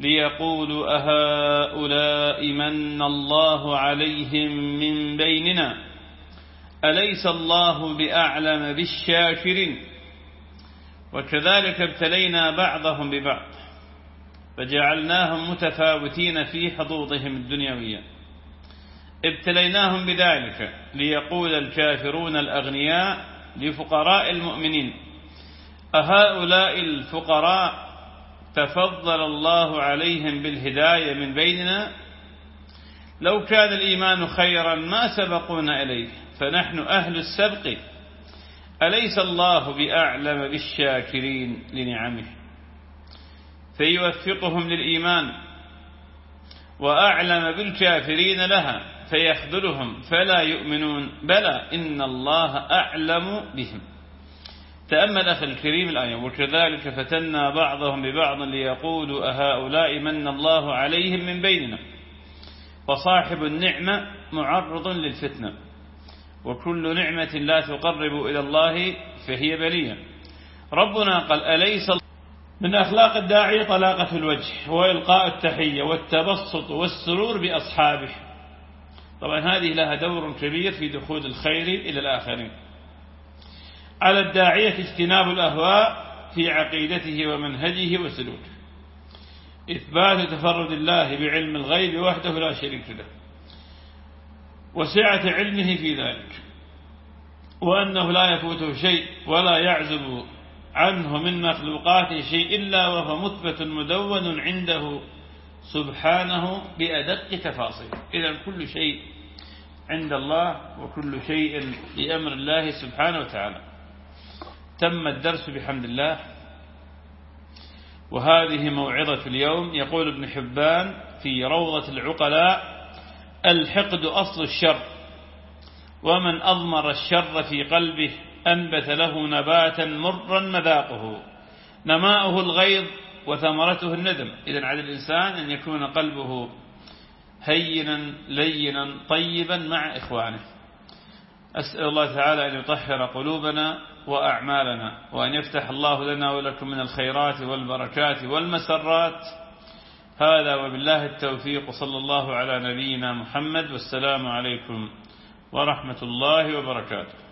ليقولوا أهؤلاء من الله عليهم من بيننا؟ أليس الله بأعلم بالشاكرين؟ وكذلك ابتلينا بعضهم ببعض فجعلناهم متفاوتين في حظوظهم الدنيوية. ابتليناهم بذلك ليقول الكافرون الأغنياء لفقراء المؤمنين أهؤلاء الفقراء تفضل الله عليهم بالهداية من بيننا. لو كان الإيمان خيرا ما سبقونا إليه فنحن أهل السبق. أليس الله بأعلم بالشاكرين لنعمه؟ فيوفقهم للإيمان وأعلم بالكافرين لها فيخذلهم فلا يؤمنون. بلى إن الله أعلم بهم. تأمل أخي الكريم الآية وكذلك فتنا بعضهم ببعض ليقولوا أهؤلاء من الله عليهم من بيننا فصاحب النعمة معرض للفتنة وكل نعمة لا تقرب إلى الله فهي بلية ربنا قال أليس من أخلاق الداعية طلاقة الوجه وإلقاء التحية والتبسط والسرور بأصحابه طبعا هذه لها دور كبير في دخول الخير إلى الآخرين على الداعية اجتناب الأهواء في عقيدته ومنهجه وسلوكه. إثبات تفرد الله بعلم الغيب وحده لا شريك له. وسعة علمه في ذلك. وأنه لا يفوته شيء ولا يعزب عنه من مخلوقاته شيء إلا وهو مثبت مدون عنده سبحانه بأدق تفاصيل. إذا كل شيء عند الله وكل شيء بأمر الله سبحانه وتعالى. تم الدرس بحمد الله. وهذه موعظة اليوم يقول ابن حبان في روضة العقلاء الحقد أصل الشر ومن أضمر الشر في قلبه أنبت له نباتا مرا مذاقه. نماؤه الغيظ وثمرته الندم. إذا على الإنسان أن يكون قلبه هينا لينا طيبا مع إخوانه. أسأل الله تعالى أن يطهر قلوبنا وأعمالنا وأن يفتح الله لنا ولكم من الخيرات والبركات والمسرات. هذا وبالله التوفيق صلى الله على نبينا محمد والسلام عليكم ورحمة الله وبركاته.